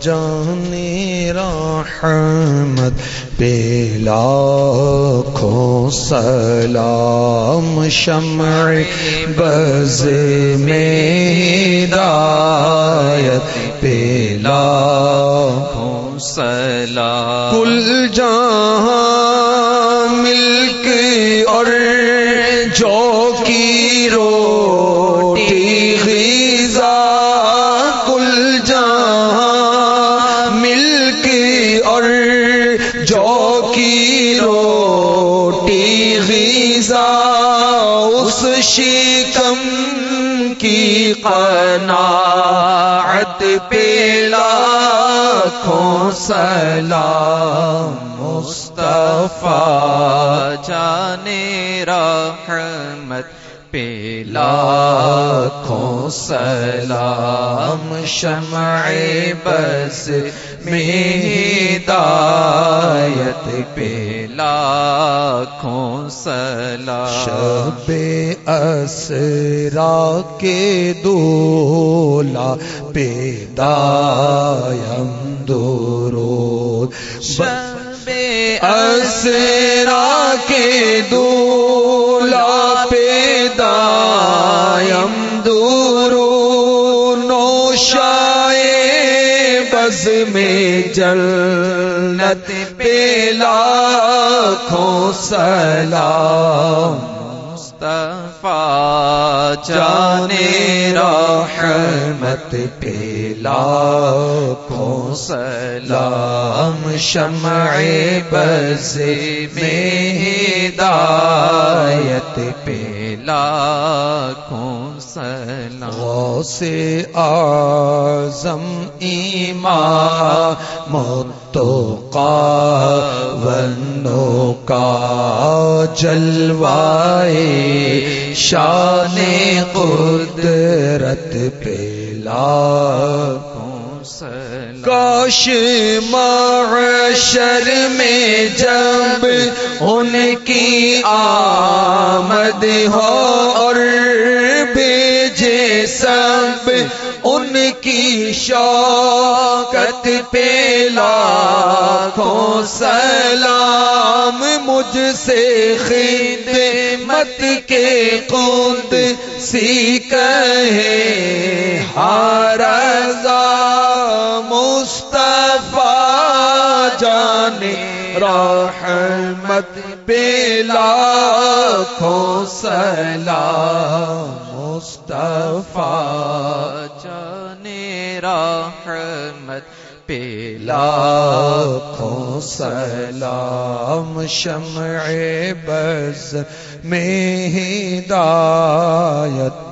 جانی رحمت پیلا کھو سلام، شمع بز میں پیلا کھو سلام۔ کل جہاں ملک اور جو روٹی غذا اس شکم کی قناعت پیلا کھو سلام مصطفیٰ جانے رحمت پیلا کھو سلام شمع بس میں ہدایت پیلا کھو سلام شب اسرا کے دولا پیدایم درود شب اسرا کے دولا پیدایم بز میں جنت پیلا کھو سلام مصطفیٰ جانے رحمت پیلا کھو سلام شمع بز میں ہدایت پیلا کھو سلام۔ غوث اعظم ایمان متقا ونو کا جلوائے شان قدرت پیلا کھو سلام۔ کاش معشر میں جب ان کی آمد ہو اور بھیجے سب ان کی شوکت پہ لاکھوں سلام مجھ سے خدمت کے قد سی کہے۔ رحمت پیلا کھو سلام مصطفیٰ جانے رحمت پیلا لاکھوں سلام شمع بز میں ہدایت